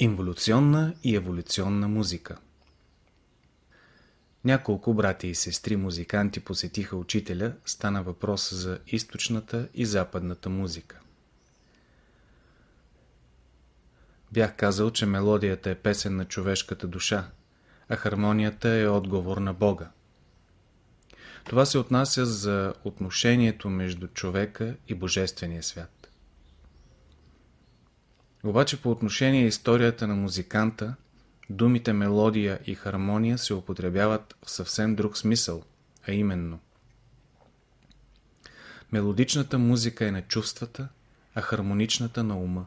Инволюционна и еволюционна музика Няколко брати и сестри музиканти посетиха учителя, стана въпрос за източната и западната музика. Бях казал, че мелодията е песен на човешката душа, а хармонията е отговор на Бога. Това се отнася за отношението между човека и Божествения свят. Обаче по отношение историята на музиканта, думите мелодия и хармония се употребяват в съвсем друг смисъл, а именно Мелодичната музика е на чувствата, а хармоничната на ума.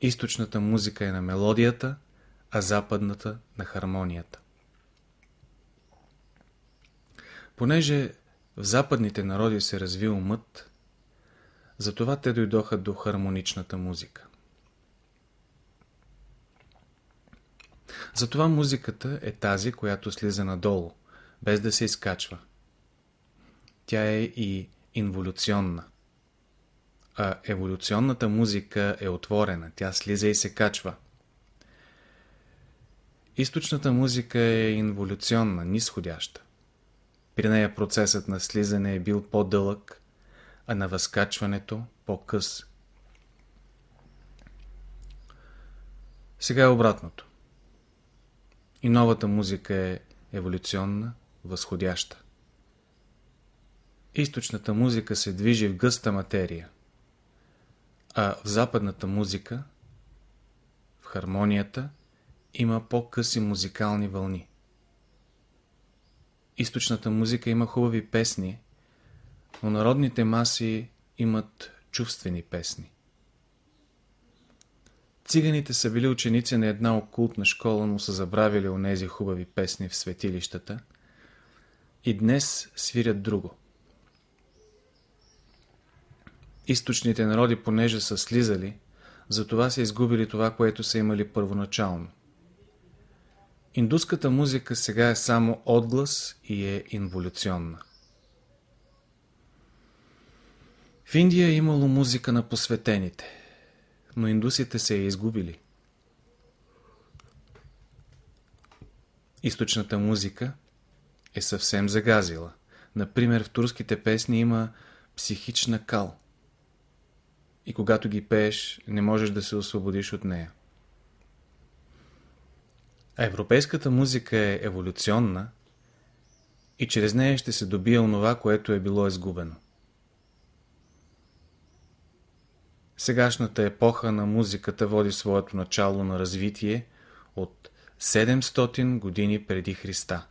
Източната музика е на мелодията, а западната на хармонията. Понеже в западните народи се разви умът, затова те дойдоха до хармоничната музика. Затова музиката е тази, която слиза надолу, без да се изкачва. Тя е и инволюционна. А еволюционната музика е отворена, тя слиза и се качва. Източната музика е инволюционна, нисходяща. При нея процесът на слизане е бил по-дълъг, а на възкачването по-къс. Сега е обратното. И новата музика е еволюционна, възходяща. Източната музика се движи в гъста материя, а в западната музика, в хармонията, има по-къси музикални вълни. Източната музика има хубави песни, но народните маси имат чувствени песни. Циганите са били ученици на една окултна школа, но са забравили онези хубави песни в светилищата и днес свирят друго. Източните народи, понеже са слизали, затова са изгубили това, което са имали първоначално. Индуската музика сега е само отглас и е инволюционна. В Индия е имало музика на посветените, но индусите се е изгубили. Източната музика е съвсем загазила. Например, в турските песни има психична кал. И когато ги пееш, не можеш да се освободиш от нея. А европейската музика е еволюционна и чрез нея ще се добие онова, което е било изгубено. Сегашната епоха на музиката води своето начало на развитие от 700 години преди Христа.